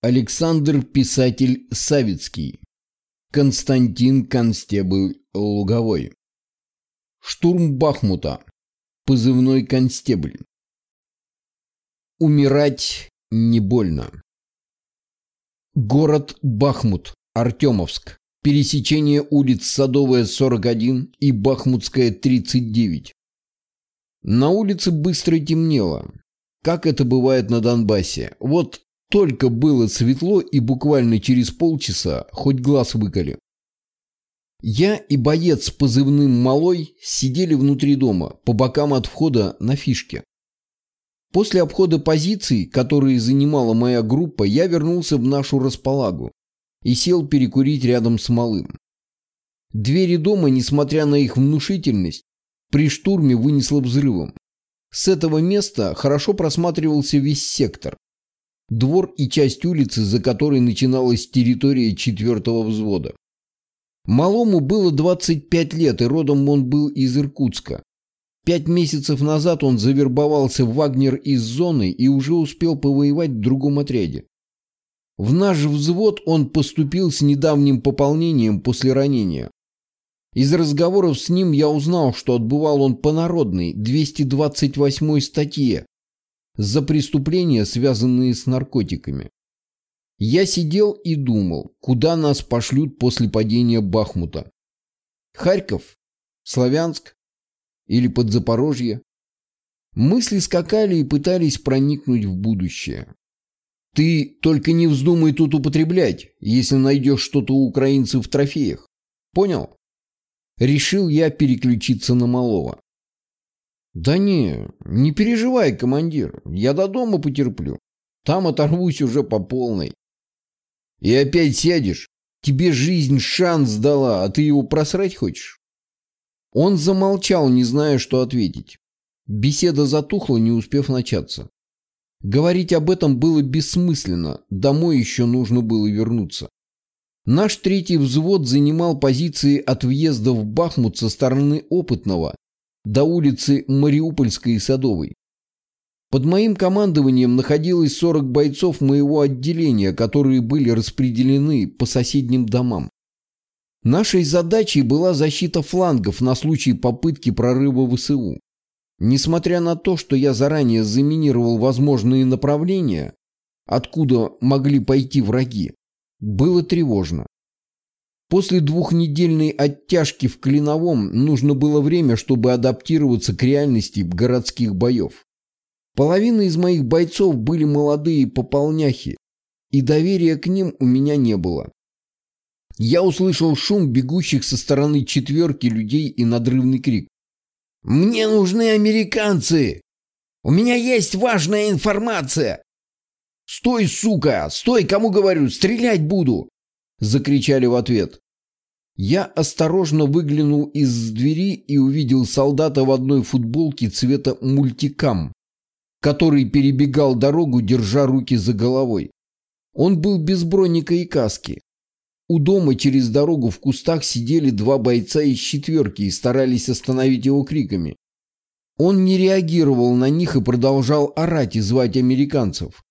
Александр Писатель Савицкий. Константин Констебль Луговой. Штурм Бахмута. Позывной Констебль. Умирать не больно. Город Бахмут, Артемовск. Пересечение улиц Садовая, 41 и Бахмутская, 39. На улице быстро темнело. Как это бывает на Донбассе. Вот только было светло и буквально через полчаса хоть глаз выколи. Я и боец с позывным «Малой» сидели внутри дома, по бокам от входа на фишке. После обхода позиций, которые занимала моя группа, я вернулся в нашу располагу и сел перекурить рядом с Малым. Двери дома, несмотря на их внушительность, при штурме вынесло взрывом. С этого места хорошо просматривался весь сектор. Двор и часть улицы, за которой начиналась территория четвертого взвода. Малому было 25 лет, и родом он был из Иркутска. Пять месяцев назад он завербовался в Вагнер из зоны и уже успел повоевать в другом отряде. В наш взвод он поступил с недавним пополнением после ранения. Из разговоров с ним я узнал, что отбывал он по народной 228 статье за преступления, связанные с наркотиками. Я сидел и думал, куда нас пошлют после падения Бахмута. Харьков? Славянск? Или под Запорожье? Мысли скакали и пытались проникнуть в будущее. Ты только не вздумай тут употреблять, если найдешь что-то у украинцев в трофеях. Понял? Решил я переключиться на малого. Да не, не переживай, командир, я до дома потерплю. Там оторвусь уже по полной. И опять сядешь? Тебе жизнь шанс дала, а ты его просрать хочешь? Он замолчал, не зная, что ответить. Беседа затухла, не успев начаться. Говорить об этом было бессмысленно, домой еще нужно было вернуться. Наш третий взвод занимал позиции от въезда в Бахмут со стороны Опытного до улицы Мариупольской и Садовой. Под моим командованием находилось 40 бойцов моего отделения, которые были распределены по соседним домам. Нашей задачей была защита флангов на случай попытки прорыва ВСУ. Несмотря на то, что я заранее заминировал возможные направления, откуда могли пойти враги, было тревожно. После двухнедельной оттяжки в Клиновом нужно было время, чтобы адаптироваться к реальности городских боев. Половина из моих бойцов были молодые пополняхи, и доверия к ним у меня не было. Я услышал шум бегущих со стороны четверки людей и надрывный крик. «Мне нужны американцы! У меня есть важная информация!» «Стой, сука! Стой, кому говорю! Стрелять буду!» Закричали в ответ. Я осторожно выглянул из двери и увидел солдата в одной футболке цвета мультикам, который перебегал дорогу, держа руки за головой. Он был без броника и каски. У дома через дорогу в кустах сидели два бойца из четверки и старались остановить его криками. Он не реагировал на них и продолжал орать и звать американцев.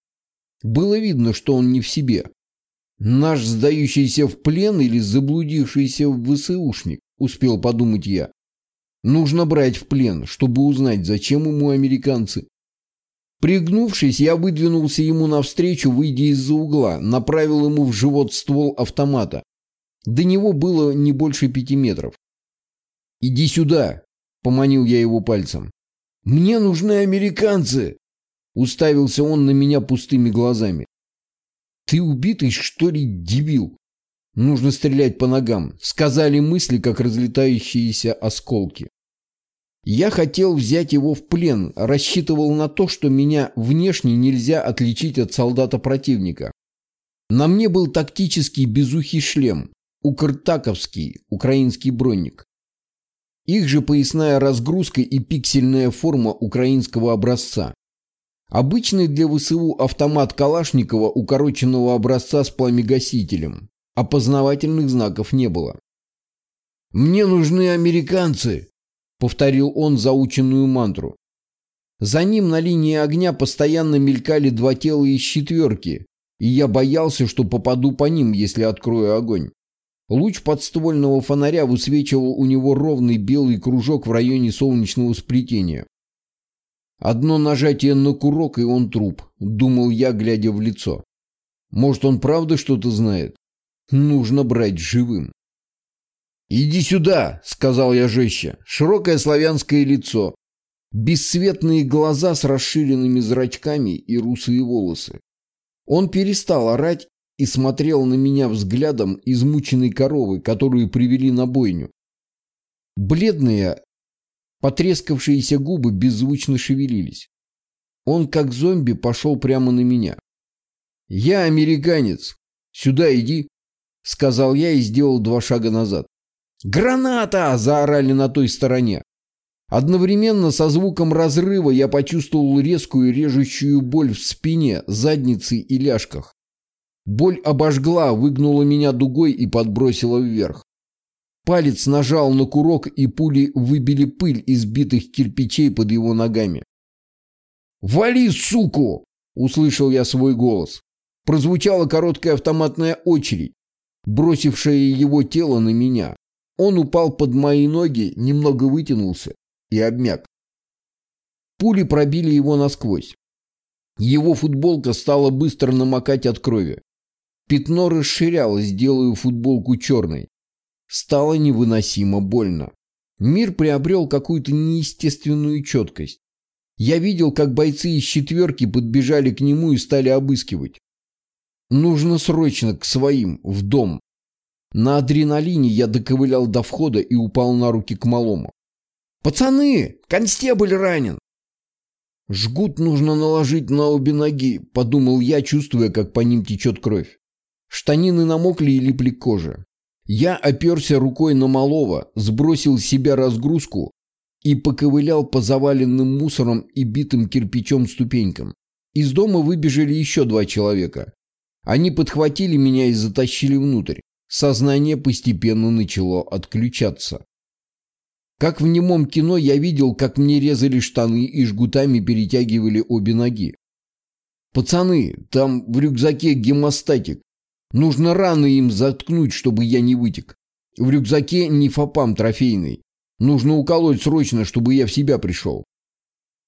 Было видно, что он не в себе. Наш сдающийся в плен или заблудившийся в ВСУшник, успел подумать я. Нужно брать в плен, чтобы узнать, зачем ему американцы. Пригнувшись, я выдвинулся ему навстречу, выйдя из-за угла, направил ему в живот ствол автомата. До него было не больше пяти метров. «Иди сюда!» — поманил я его пальцем. «Мне нужны американцы!» Уставился он на меня пустыми глазами. «Ты убитый, что ли, дебил?» «Нужно стрелять по ногам», — сказали мысли, как разлетающиеся осколки. Я хотел взять его в плен, рассчитывал на то, что меня внешне нельзя отличить от солдата противника. На мне был тактический безухий шлем, укртаковский, украинский бронник. Их же поясная разгрузка и пиксельная форма украинского образца. Обычный для ВСУ автомат Калашникова укороченного образца с пламегасителем. Опознавательных знаков не было. «Мне нужны американцы!» — повторил он заученную мантру. За ним на линии огня постоянно мелькали два тела из четверки, и я боялся, что попаду по ним, если открою огонь. Луч подствольного фонаря высвечивал у него ровный белый кружок в районе солнечного сплетения. Одно нажатие на курок, и он труп, думал я, глядя в лицо. Может, он правда что-то знает? Нужно брать живым. «Иди сюда», — сказал я жестче. Широкое славянское лицо, бесцветные глаза с расширенными зрачками и русые волосы. Он перестал орать и смотрел на меня взглядом измученной коровы, которую привели на бойню. Бледные, потрескавшиеся губы беззвучно шевелились. Он, как зомби, пошел прямо на меня. «Я американец. Сюда иди», — сказал я и сделал два шага назад. «Граната!» – заорали на той стороне. Одновременно со звуком разрыва я почувствовал резкую режущую боль в спине, заднице и ляжках. Боль обожгла, выгнула меня дугой и подбросила вверх. Палец нажал на курок, и пули выбили пыль из битых кирпичей под его ногами. «Вали, суку!» – услышал я свой голос. Прозвучала короткая автоматная очередь, бросившая его тело на меня. Он упал под мои ноги, немного вытянулся и обмяк. Пули пробили его насквозь. Его футболка стала быстро намокать от крови. Пятно расширялось, делая футболку черной. Стало невыносимо больно. Мир приобрел какую-то неестественную четкость. Я видел, как бойцы из четверки подбежали к нему и стали обыскивать. Нужно срочно к своим, в дом. На адреналине я доковылял до входа и упал на руки к малому. «Пацаны! Констебль ранен!» «Жгут нужно наложить на обе ноги», — подумал я, чувствуя, как по ним течет кровь. Штанины намокли и липли к коже. Я оперся рукой на малого, сбросил с себя разгрузку и поковылял по заваленным мусором и битым кирпичом ступенькам. Из дома выбежали еще два человека. Они подхватили меня и затащили внутрь. Сознание постепенно начало отключаться. Как в немом кино я видел, как мне резали штаны и жгутами перетягивали обе ноги. «Пацаны, там в рюкзаке гемостатик. Нужно раны им заткнуть, чтобы я не вытек. В рюкзаке нефопам трофейный. Нужно уколоть срочно, чтобы я в себя пришел».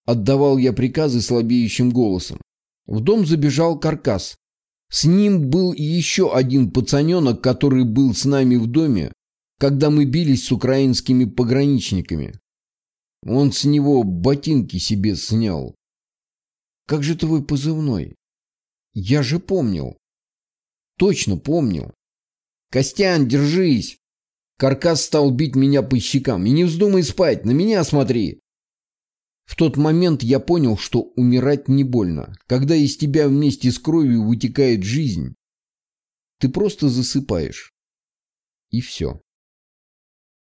Отдавал я приказы слабеющим голосом. В дом забежал каркас. С ним был еще один пацаненок, который был с нами в доме, когда мы бились с украинскими пограничниками. Он с него ботинки себе снял. Как же твой позывной? Я же помнил. Точно помнил. Костян, держись. Каркас стал бить меня по щекам. И не вздумай спать, на меня смотри. В тот момент я понял, что умирать не больно. Когда из тебя вместе с кровью вытекает жизнь, ты просто засыпаешь. И все.